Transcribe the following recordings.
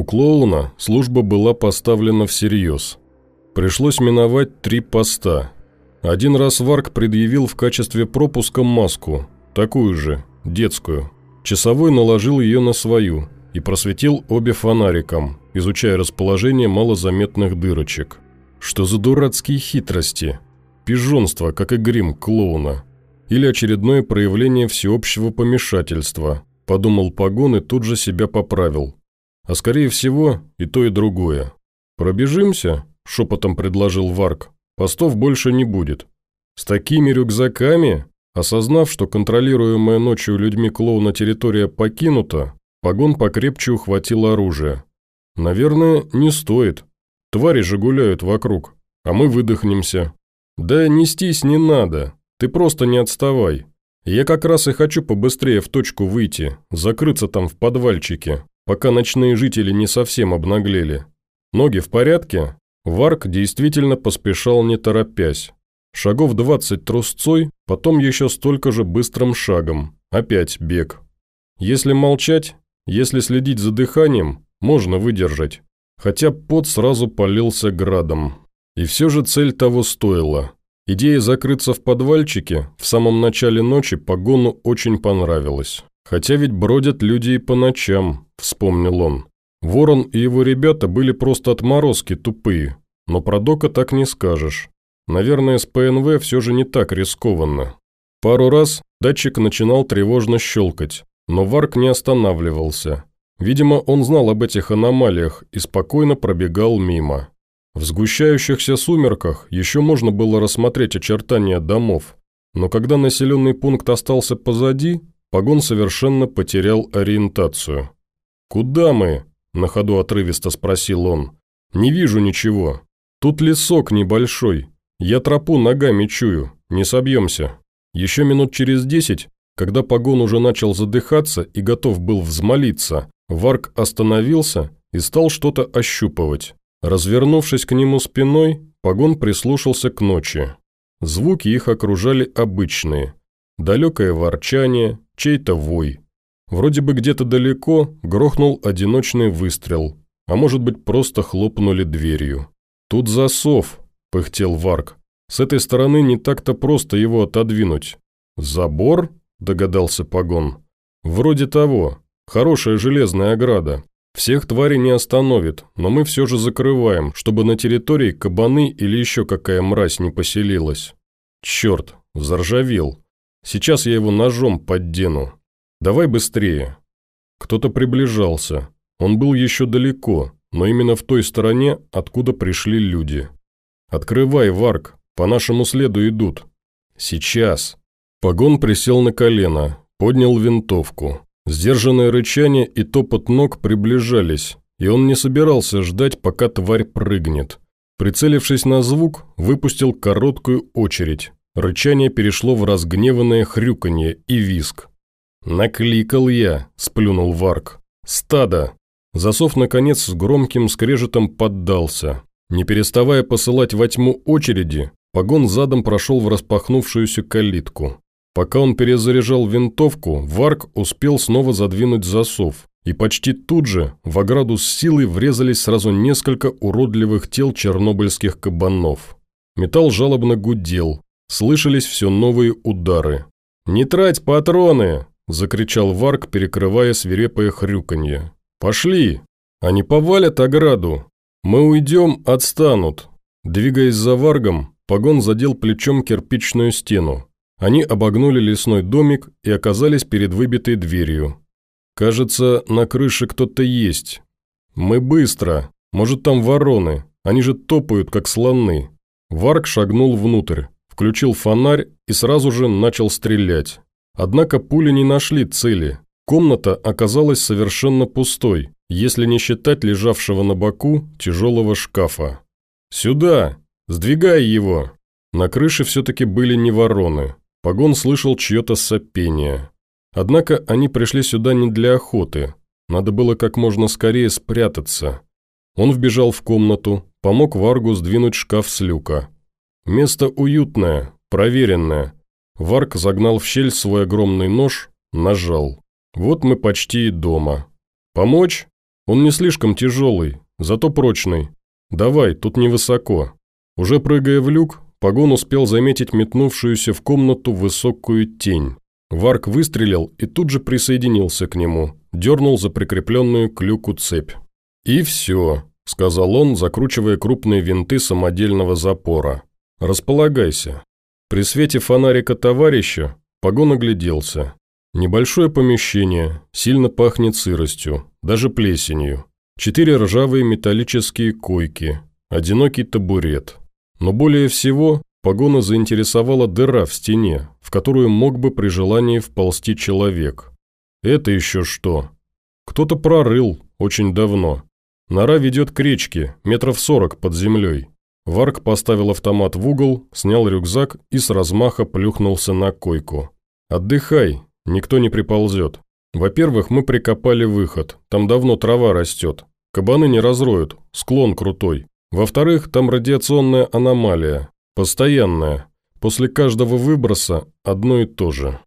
У клоуна служба была поставлена всерьез. Пришлось миновать три поста. Один раз Варк предъявил в качестве пропуска маску, такую же, детскую. Часовой наложил ее на свою и просветил обе фонариком, изучая расположение малозаметных дырочек. Что за дурацкие хитрости? Пижонство, как и грим клоуна. Или очередное проявление всеобщего помешательства, подумал Погон и тут же себя поправил. А скорее всего и то, и другое. «Пробежимся?» – шепотом предложил Варк. «Постов больше не будет. С такими рюкзаками?» Осознав, что контролируемая ночью людьми клоуна территория покинута, Погон покрепче ухватил оружие. «Наверное, не стоит. Твари же гуляют вокруг, а мы выдохнемся». «Да нестись не надо. Ты просто не отставай. Я как раз и хочу побыстрее в точку выйти, закрыться там в подвальчике, пока ночные жители не совсем обнаглели. Ноги в порядке?» Варк действительно поспешал не торопясь. Шагов двадцать трусцой, потом еще столько же быстрым шагом. Опять бег. Если молчать, если следить за дыханием, можно выдержать. Хотя пот сразу полился градом. И все же цель того стоила. Идея закрыться в подвальчике в самом начале ночи Погону очень понравилась. «Хотя ведь бродят люди и по ночам», – вспомнил он. Ворон и его ребята были просто отморозки тупые, но про Дока так не скажешь. Наверное, с ПНВ все же не так рискованно. Пару раз датчик начинал тревожно щелкать, но Варк не останавливался. Видимо, он знал об этих аномалиях и спокойно пробегал мимо. В сгущающихся сумерках еще можно было рассмотреть очертания домов, но когда населенный пункт остался позади, Погон совершенно потерял ориентацию. «Куда мы?» – на ходу отрывисто спросил он. «Не вижу ничего. Тут лесок небольшой. Я тропу ногами чую. Не собьемся». Еще минут через десять, когда Погон уже начал задыхаться и готов был взмолиться, Варк остановился и стал что-то ощупывать. Развернувшись к нему спиной, Погон прислушался к ночи. Звуки их окружали обычные. Далекое ворчание, чей-то вой. Вроде бы где-то далеко грохнул одиночный выстрел, а может быть просто хлопнули дверью. «Тут засов», – пыхтел Варк. «С этой стороны не так-то просто его отодвинуть». «Забор?» – догадался Погон. «Вроде того. Хорошая железная ограда. Всех тварей не остановит, но мы все же закрываем, чтобы на территории кабаны или еще какая мразь не поселилась. Черт, заржавел. Сейчас я его ножом поддену. Давай быстрее. Кто-то приближался. Он был еще далеко, но именно в той стороне, откуда пришли люди. «Открывай, Варк, по нашему следу идут». «Сейчас». Погон присел на колено, поднял винтовку. Сдержанное рычание и топот ног приближались, и он не собирался ждать, пока тварь прыгнет. Прицелившись на звук, выпустил короткую очередь. Рычание перешло в разгневанное хрюканье и виск. «Накликал я», – сплюнул Варк. «Стадо!» Засов, наконец, с громким скрежетом поддался. Не переставая посылать во тьму очереди, погон задом прошел в распахнувшуюся калитку. Пока он перезаряжал винтовку, Варк успел снова задвинуть засов, и почти тут же в ограду с силой врезались сразу несколько уродливых тел чернобыльских кабанов. Металл жалобно гудел, слышались все новые удары. «Не трать патроны!» – закричал Варк, перекрывая свирепое хрюканье. «Пошли! Они повалят ограду! Мы уйдем, отстанут!» Двигаясь за Варгом, погон задел плечом кирпичную стену. Они обогнули лесной домик и оказались перед выбитой дверью. «Кажется, на крыше кто-то есть. Мы быстро. Может, там вороны. Они же топают, как слоны». Варк шагнул внутрь, включил фонарь и сразу же начал стрелять. Однако пули не нашли цели. Комната оказалась совершенно пустой, если не считать лежавшего на боку тяжелого шкафа. «Сюда! Сдвигай его!» На крыше все-таки были не вороны. Погон слышал чье-то сопение. Однако они пришли сюда не для охоты. Надо было как можно скорее спрятаться. Он вбежал в комнату, помог Варгу сдвинуть шкаф с люка. Место уютное, проверенное. Варг загнал в щель свой огромный нож, нажал. Вот мы почти и дома. Помочь? Он не слишком тяжелый, зато прочный. Давай, тут невысоко». Уже прыгая в люк, Погон успел заметить метнувшуюся в комнату высокую тень. Варк выстрелил и тут же присоединился к нему, дернул за прикрепленную к люку цепь. «И все», – сказал он, закручивая крупные винты самодельного запора. «Располагайся». При свете фонарика товарища Погон огляделся. Небольшое помещение, сильно пахнет сыростью, даже плесенью. Четыре ржавые металлические койки, одинокий табурет. Но более всего Погона заинтересовала дыра в стене, в которую мог бы при желании вползти человек. Это еще что? Кто-то прорыл очень давно. Нора ведет к речке, метров сорок под землей. Варк поставил автомат в угол, снял рюкзак и с размаха плюхнулся на койку. «Отдыхай, никто не приползет. Во-первых, мы прикопали выход, там давно трава растет. Кабаны не разроют, склон крутой. Во-вторых, там радиационная аномалия, постоянная. После каждого выброса одно и то же.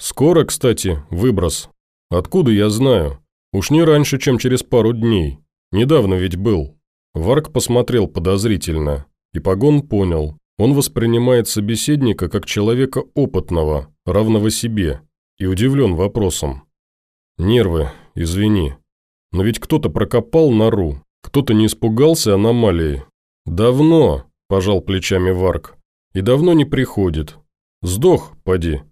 Скоро, кстати, выброс. Откуда я знаю? Уж не раньше, чем через пару дней. Недавно ведь был. Варк посмотрел подозрительно, и Погон понял. Он воспринимает собеседника как человека опытного, равного себе, и удивлен вопросом. «Нервы, извини. Но ведь кто-то прокопал нору, кто-то не испугался аномалии. Давно, пожал плечами Варк, и давно не приходит. Сдох, поди.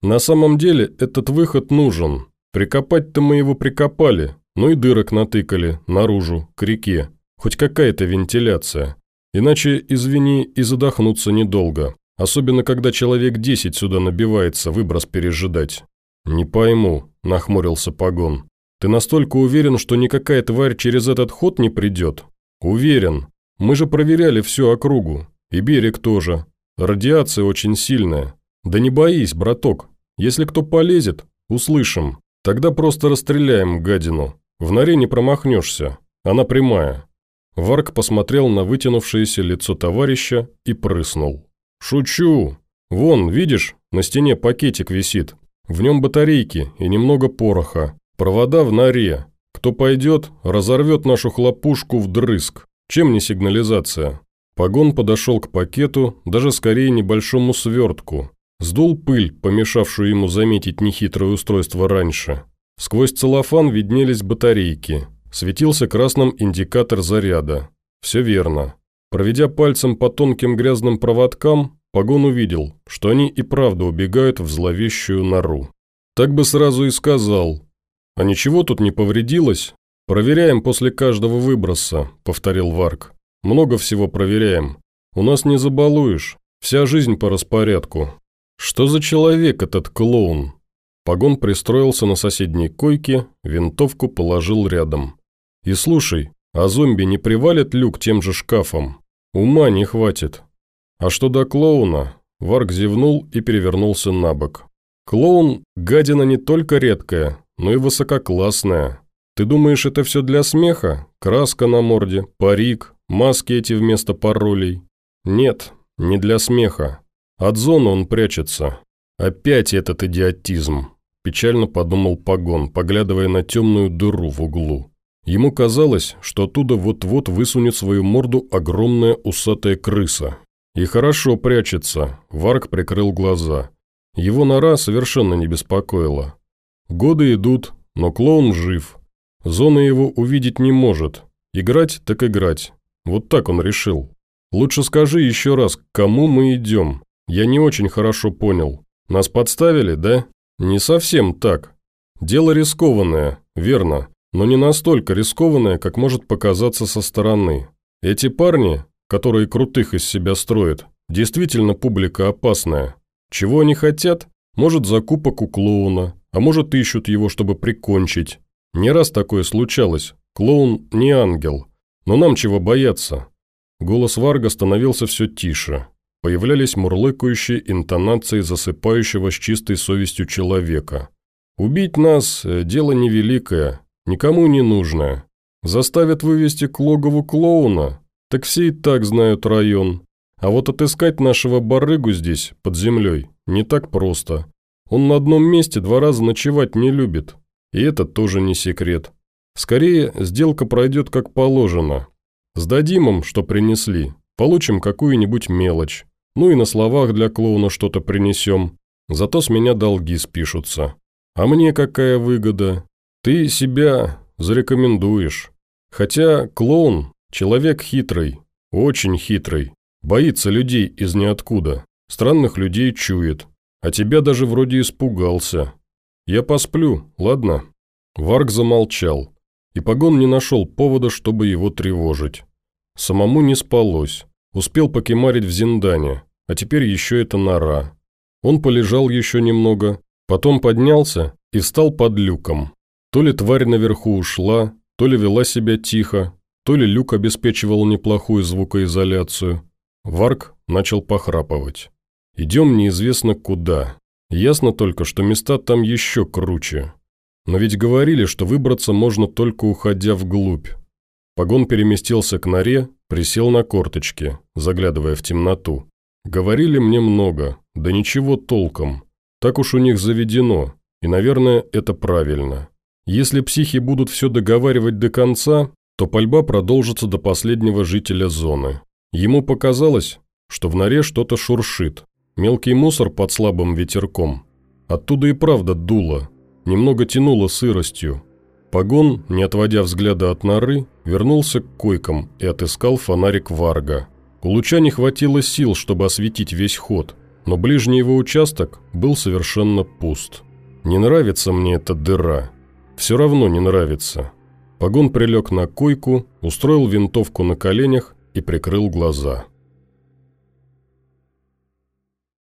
На самом деле этот выход нужен. Прикопать-то мы его прикопали, ну и дырок натыкали, наружу, к реке. Хоть какая-то вентиляция. Иначе, извини, и задохнуться недолго. Особенно, когда человек десять сюда набивается выброс пережидать. «Не пойму», – нахмурился Погон. «Ты настолько уверен, что никакая тварь через этот ход не придет?» «Уверен. Мы же проверяли всю округу. И берег тоже. Радиация очень сильная. Да не боись, браток. Если кто полезет, услышим. Тогда просто расстреляем гадину. В норе не промахнешься. Она прямая». Варк посмотрел на вытянувшееся лицо товарища и прыснул. «Шучу. Вон, видишь, на стене пакетик висит. В нем батарейки и немного пороха. Провода в норе. Кто пойдет, разорвет нашу хлопушку вдрызг. Чем не сигнализация?» Погон подошел к пакету, даже скорее небольшому свертку. Сдул пыль, помешавшую ему заметить нехитрое устройство раньше. Сквозь целлофан виднелись батарейки. Светился красным индикатор заряда. Все верно. Проведя пальцем по тонким грязным проводкам, Погон увидел, что они и правда убегают в зловещую нору. Так бы сразу и сказал. «А ничего тут не повредилось?» «Проверяем после каждого выброса», — повторил Варк. «Много всего проверяем. У нас не забалуешь. Вся жизнь по распорядку». «Что за человек этот клоун?» Погон пристроился на соседней койке, винтовку положил рядом. И слушай, а зомби не привалят люк тем же шкафом? Ума не хватит. А что до клоуна? Варк зевнул и перевернулся на бок. Клоун – гадина не только редкая, но и высококлассная. Ты думаешь, это все для смеха? Краска на морде, парик, маски эти вместо паролей? Нет, не для смеха. От зоны он прячется. Опять этот идиотизм. Печально подумал Погон, поглядывая на темную дыру в углу. Ему казалось, что оттуда вот-вот высунет свою морду огромная усатая крыса. И хорошо прячется, Варк прикрыл глаза. Его нора совершенно не беспокоила. Годы идут, но клоун жив. Зона его увидеть не может. Играть так играть. Вот так он решил. Лучше скажи еще раз, к кому мы идем. Я не очень хорошо понял. Нас подставили, да? Не совсем так. Дело рискованное, верно но не настолько рискованная, как может показаться со стороны. Эти парни, которые крутых из себя строят, действительно публика опасная. Чего они хотят? Может, закупок у клоуна, а может, ищут его, чтобы прикончить. Не раз такое случалось. Клоун не ангел. Но нам чего бояться? Голос Варга становился все тише. Появлялись мурлыкающие интонации засыпающего с чистой совестью человека. «Убить нас – дело невеликое, Никому не нужное. Заставят вывести к логову клоуна, так все и так знают район. А вот отыскать нашего барыгу здесь, под землей, не так просто. Он на одном месте два раза ночевать не любит. И это тоже не секрет. Скорее, сделка пройдет как положено. Сдадим им, что принесли, получим какую-нибудь мелочь. Ну и на словах для клоуна что-то принесем. Зато с меня долги спишутся. А мне какая выгода? Ты себя зарекомендуешь. Хотя клоун – человек хитрый, очень хитрый. Боится людей из ниоткуда. Странных людей чует. А тебя даже вроде испугался. Я посплю, ладно?» Варг замолчал, и Погон не нашел повода, чтобы его тревожить. Самому не спалось. Успел покемарить в Зиндане, а теперь еще это нора. Он полежал еще немного, потом поднялся и встал под люком. То ли тварь наверху ушла, то ли вела себя тихо, то ли люк обеспечивал неплохую звукоизоляцию. Варк начал похрапывать. «Идем неизвестно куда. Ясно только, что места там еще круче. Но ведь говорили, что выбраться можно только уходя вглубь. Погон переместился к норе, присел на корточки, заглядывая в темноту. Говорили мне много, да ничего толком. Так уж у них заведено, и, наверное, это правильно. Если психи будут все договаривать до конца, то пальба продолжится до последнего жителя зоны. Ему показалось, что в норе что-то шуршит. Мелкий мусор под слабым ветерком. Оттуда и правда дуло, немного тянуло сыростью. Погон, не отводя взгляда от норы, вернулся к койкам и отыскал фонарик Варга. У луча не хватило сил, чтобы осветить весь ход, но ближний его участок был совершенно пуст. «Не нравится мне эта дыра. Все равно не нравится». Погон прилег на койку, устроил винтовку на коленях и прикрыл глаза.